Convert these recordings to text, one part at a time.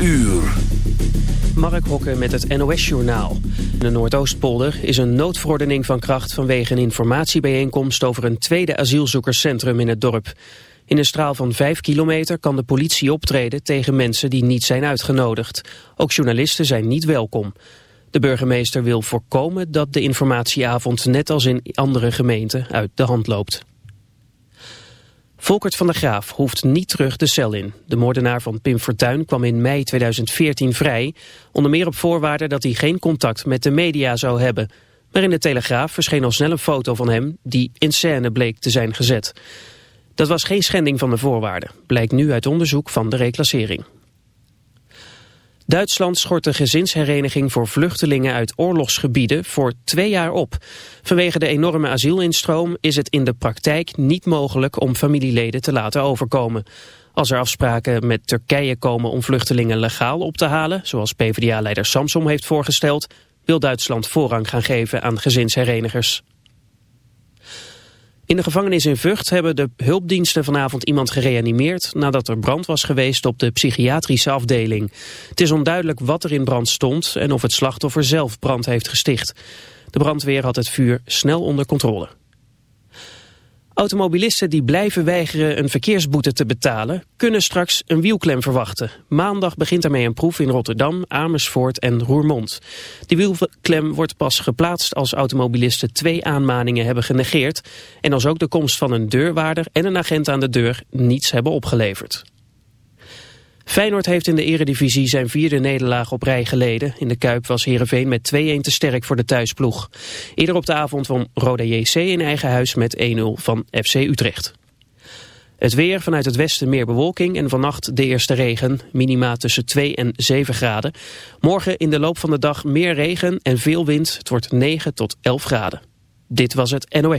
uur. Mark Hokke met het NOS-journaal. In de Noordoostpolder is een noodverordening van kracht vanwege een informatiebijeenkomst over een tweede asielzoekerscentrum in het dorp. In een straal van vijf kilometer kan de politie optreden tegen mensen die niet zijn uitgenodigd. Ook journalisten zijn niet welkom. De burgemeester wil voorkomen dat de informatieavond net als in andere gemeenten uit de hand loopt. Volkert van der Graaf hoeft niet terug de cel in. De moordenaar van Pim Fortuyn kwam in mei 2014 vrij, onder meer op voorwaarde dat hij geen contact met de media zou hebben. Maar in de Telegraaf verscheen al snel een foto van hem die in scène bleek te zijn gezet. Dat was geen schending van de voorwaarden, blijkt nu uit onderzoek van de reclassering. Duitsland schort de gezinshereniging voor vluchtelingen uit oorlogsgebieden voor twee jaar op. Vanwege de enorme asielinstroom is het in de praktijk niet mogelijk om familieleden te laten overkomen. Als er afspraken met Turkije komen om vluchtelingen legaal op te halen, zoals PvdA-leider Samsom heeft voorgesteld, wil Duitsland voorrang gaan geven aan gezinsherenigers. In de gevangenis in Vught hebben de hulpdiensten vanavond iemand gereanimeerd nadat er brand was geweest op de psychiatrische afdeling. Het is onduidelijk wat er in brand stond en of het slachtoffer zelf brand heeft gesticht. De brandweer had het vuur snel onder controle. Automobilisten die blijven weigeren een verkeersboete te betalen... kunnen straks een wielklem verwachten. Maandag begint ermee een proef in Rotterdam, Amersfoort en Roermond. Die wielklem wordt pas geplaatst als automobilisten twee aanmaningen hebben genegeerd... en als ook de komst van een deurwaarder en een agent aan de deur niets hebben opgeleverd. Feyenoord heeft in de eredivisie zijn vierde nederlaag op rij geleden. In de Kuip was Heerenveen met 2-1 te sterk voor de thuisploeg. Eerder op de avond van Roda JC in eigen huis met 1-0 van FC Utrecht. Het weer vanuit het westen meer bewolking en vannacht de eerste regen. Minima tussen 2 en 7 graden. Morgen in de loop van de dag meer regen en veel wind. Het wordt 9 tot 11 graden. Dit was het NOS.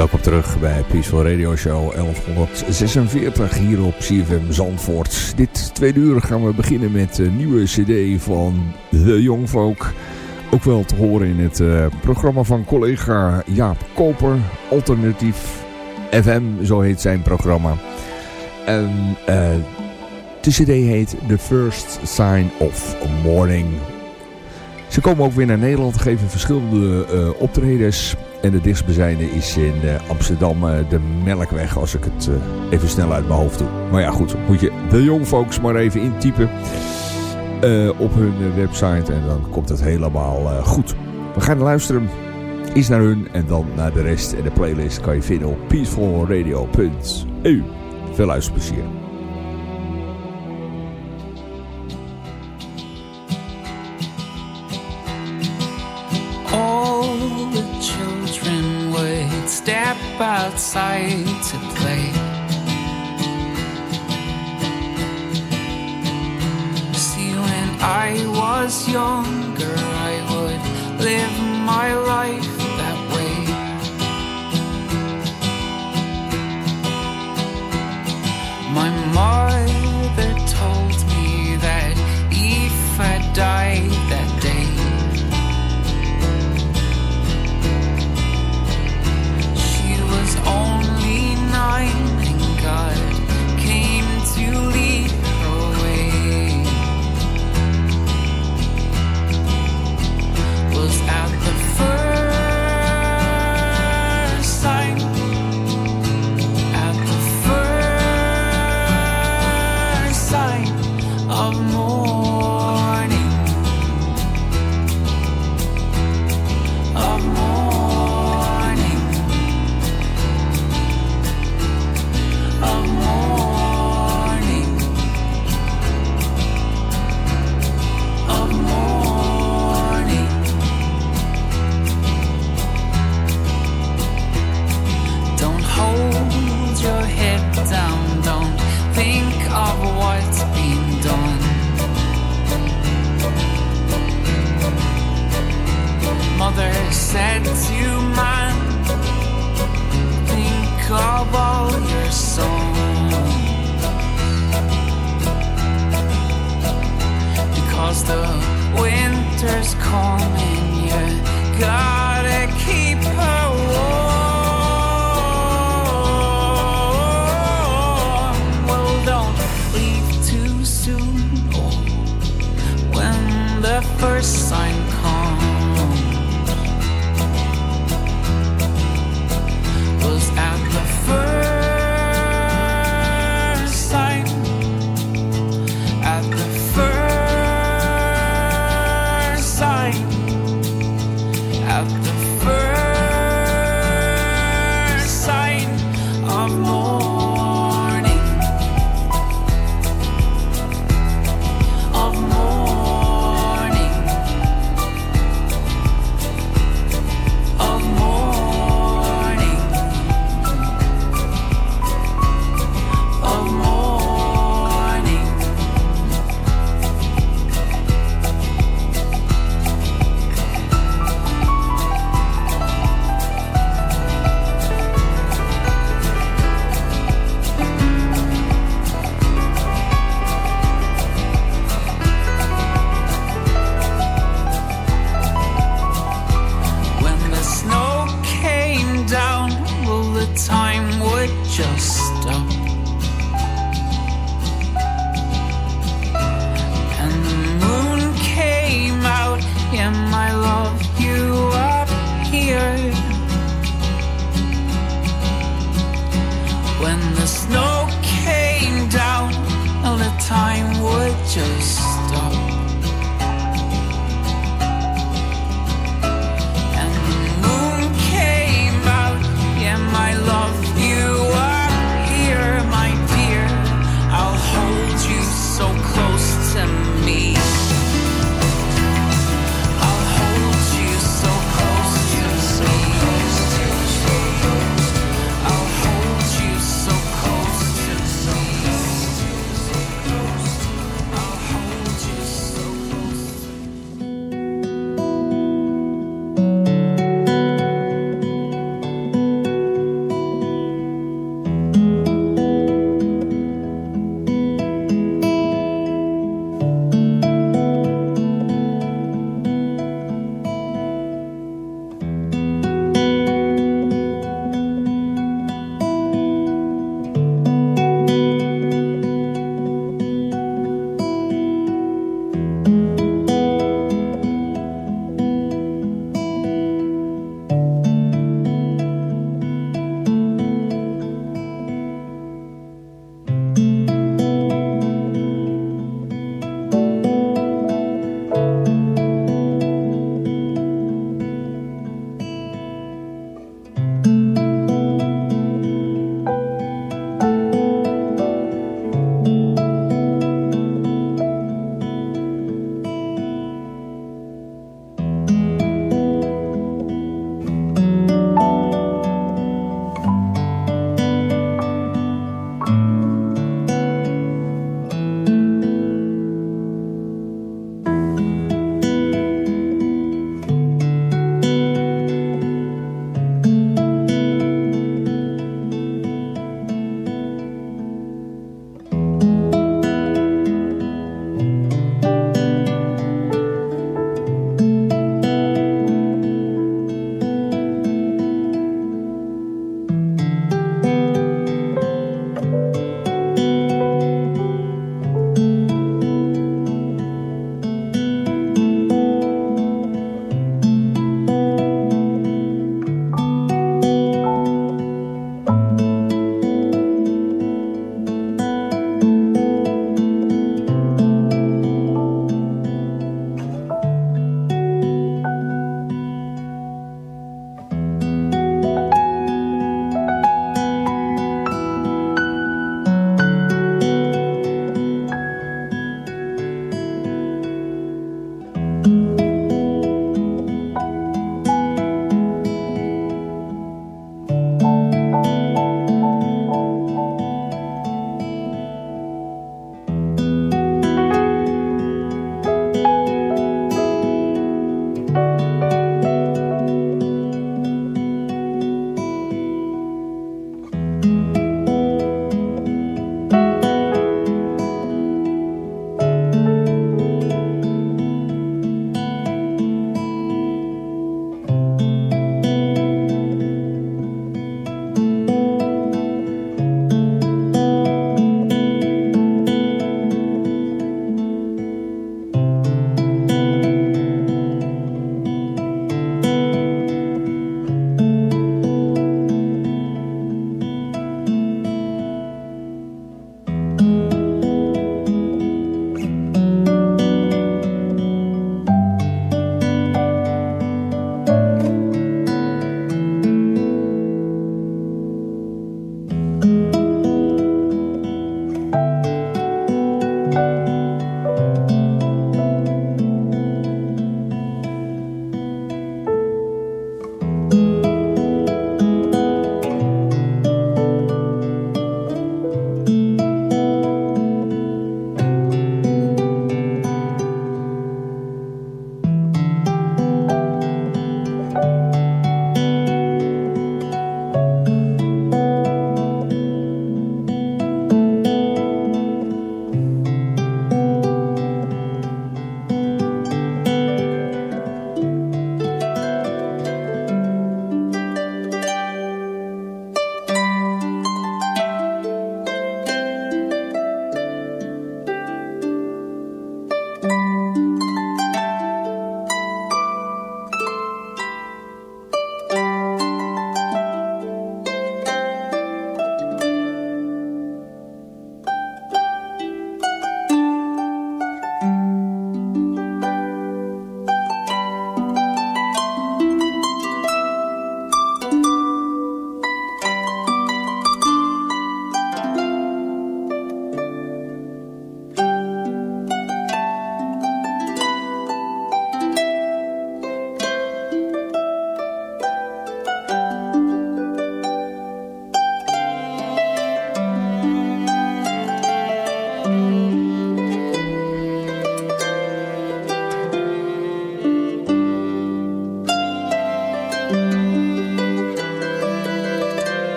Welkom terug bij Peaceful Radio Show 1146 hier op CFM Zandvoort. Dit tweede uur gaan we beginnen met een nieuwe cd van The Young Folk. Ook wel te horen in het uh, programma van collega Jaap Koper, Alternatief FM, zo heet zijn programma. En uh, de cd heet The First Sign of Morning. Ze komen ook weer naar Nederland, geven verschillende uh, optredens... En de dichtstbijzijnde is in uh, Amsterdam uh, de Melkweg, als ik het uh, even snel uit mijn hoofd doe. Maar ja goed, moet je de Young maar even intypen op hun website en dan komt het helemaal goed. We gaan luisteren, eens naar hun en dan naar de rest. En de playlist kan je vinden op peacefulradio.eu. Veel luisterplezier. Outside to play. See, when I was younger, I would live my life